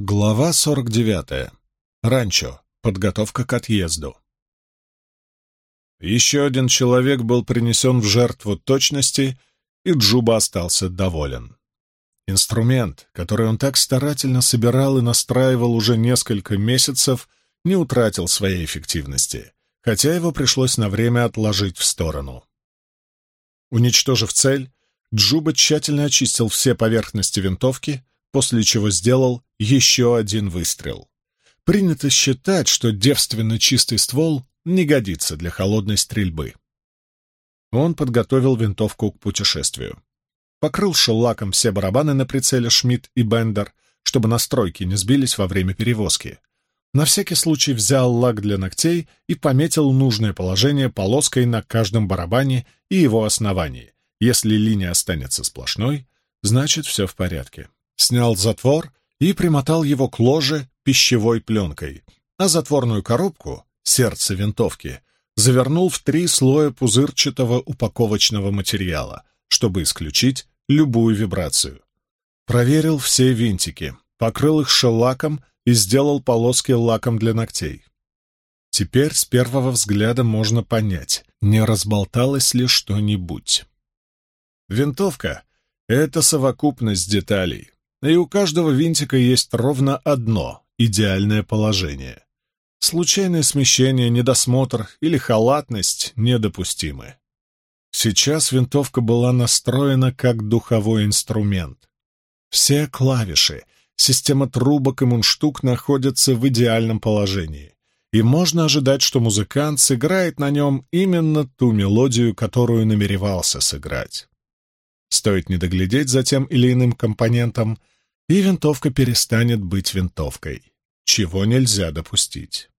Глава 49. Ранчо. Подготовка к отъезду. Еще один человек был принесен в жертву точности, и Джуба остался доволен. Инструмент, который он так старательно собирал и настраивал уже несколько месяцев, не утратил своей эффективности, хотя его пришлось на время отложить в сторону. Уничтожив цель, Джуба тщательно очистил все поверхности винтовки, после чего сделал еще один выстрел. Принято считать, что девственно чистый ствол не годится для холодной стрельбы. Он подготовил винтовку к путешествию. Покрыл шеллаком все барабаны на прицеле Шмидт и Бендер, чтобы настройки не сбились во время перевозки. На всякий случай взял лак для ногтей и пометил нужное положение полоской на каждом барабане и его основании. Если линия останется сплошной, значит все в порядке снял затвор и примотал его к ложе пищевой пленкой, а затворную коробку, сердце винтовки, завернул в три слоя пузырчатого упаковочного материала, чтобы исключить любую вибрацию. Проверил все винтики, покрыл их шеллаком и сделал полоски лаком для ногтей. Теперь с первого взгляда можно понять, не разболталось ли что-нибудь. Винтовка — это совокупность деталей, и у каждого винтика есть ровно одно идеальное положение. Случайное смещение, недосмотр или халатность недопустимы. Сейчас винтовка была настроена как духовой инструмент. Все клавиши, система трубок и мундштук находятся в идеальном положении, и можно ожидать, что музыкант сыграет на нем именно ту мелодию, которую намеревался сыграть. Стоит не доглядеть за тем или иным компонентом, и винтовка перестанет быть винтовкой, чего нельзя допустить.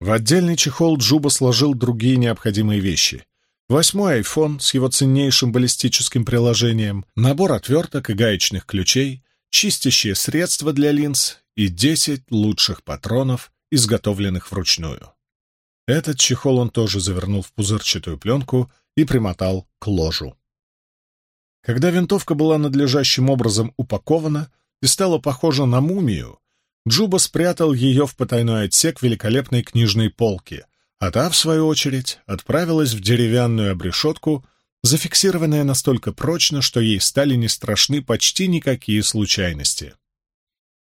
В отдельный чехол Джуба сложил другие необходимые вещи. Восьмой iPhone с его ценнейшим баллистическим приложением, набор отверток и гаечных ключей, чистящее средство для линз и десять лучших патронов, изготовленных вручную. Этот чехол он тоже завернул в пузырчатую пленку и примотал к ложу. Когда винтовка была надлежащим образом упакована и стала похожа на мумию, Джуба спрятал ее в потайной отсек великолепной книжной полки, а та, в свою очередь, отправилась в деревянную обрешетку, зафиксированная настолько прочно, что ей стали не страшны почти никакие случайности.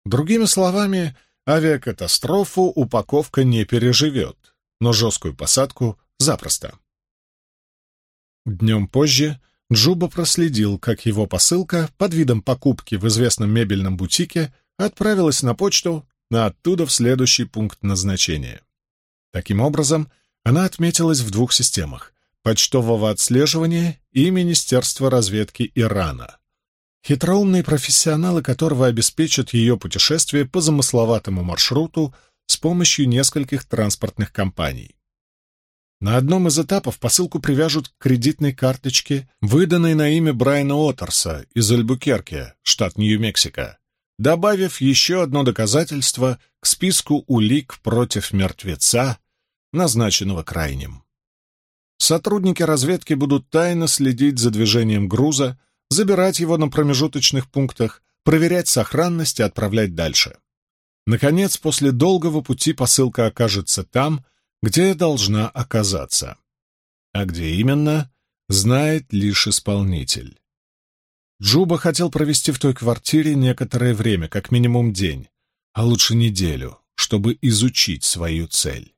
Другими словами, авиакатастрофу упаковка не переживет, но жесткую посадку — запросто. Днем позже Джуба проследил, как его посылка под видом покупки в известном мебельном бутике отправилась на почту, а оттуда в следующий пункт назначения. Таким образом, она отметилась в двух системах — почтового отслеживания и Министерства разведки Ирана. Хитроумные профессионалы которого обеспечат ее путешествие по замысловатому маршруту с помощью нескольких транспортных компаний. На одном из этапов посылку привяжут к кредитной карточке, выданной на имя Брайана Отерса из Альбукерке, штат Нью-Мексико, добавив еще одно доказательство к списку улик против мертвеца, назначенного крайним. Сотрудники разведки будут тайно следить за движением груза, забирать его на промежуточных пунктах, проверять сохранность и отправлять дальше. Наконец, после долгого пути посылка окажется там, где должна оказаться. А где именно, знает лишь исполнитель. Джуба хотел провести в той квартире некоторое время, как минимум день, а лучше неделю, чтобы изучить свою цель.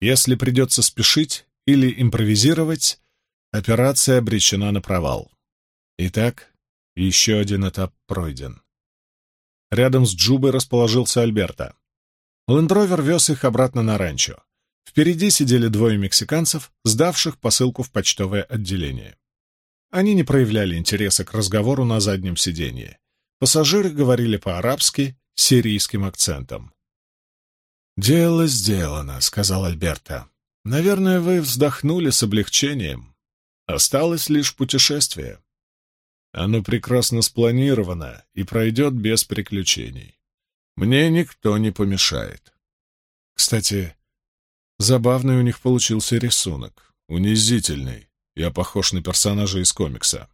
Если придется спешить или импровизировать, операция обречена на провал. Итак, еще один этап пройден. Рядом с Джубой расположился Альберта. Лендровер вез их обратно на ранчо. Впереди сидели двое мексиканцев, сдавших посылку в почтовое отделение. Они не проявляли интереса к разговору на заднем сиденье. Пассажиры говорили по-арабски с сирийским акцентом. «Дело сделано», — сказал Альберта. «Наверное, вы вздохнули с облегчением. Осталось лишь путешествие. Оно прекрасно спланировано и пройдет без приключений. Мне никто не помешает. Кстати, Забавный у них получился рисунок. Унизительный. Я похож на персонажа из комикса.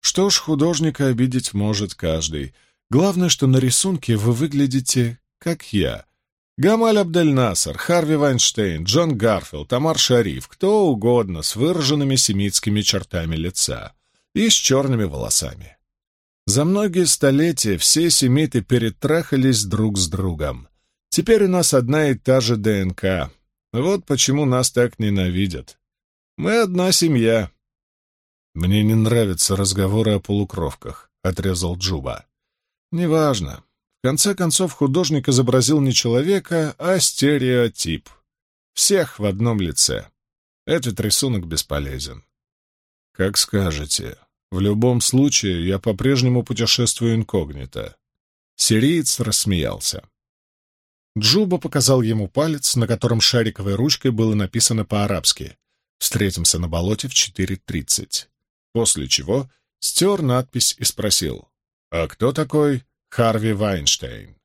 Что ж, художника обидеть может каждый. Главное, что на рисунке вы выглядите как я. Гамаль Абдель-Насар, Харви Вайнштейн, Джон Гарфилд, Амар Шариф, кто угодно, с выраженными семитскими чертами лица и с черными волосами. За многие столетия все семиты перетрахались друг с другом. Теперь у нас одна и та же ДНК. Вот почему нас так ненавидят. Мы одна семья. Мне не нравятся разговоры о полукровках, — отрезал Джуба. Неважно. В конце концов, художник изобразил не человека, а стереотип. Всех в одном лице. Этот рисунок бесполезен. Как скажете. В любом случае, я по-прежнему путешествую инкогнито. Сириец рассмеялся. Джуба показал ему палец, на котором шариковой ручкой было написано по-арабски «Встретимся на болоте в 4.30». После чего стер надпись и спросил «А кто такой Харви Вайнштейн?»